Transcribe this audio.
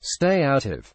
Stay out of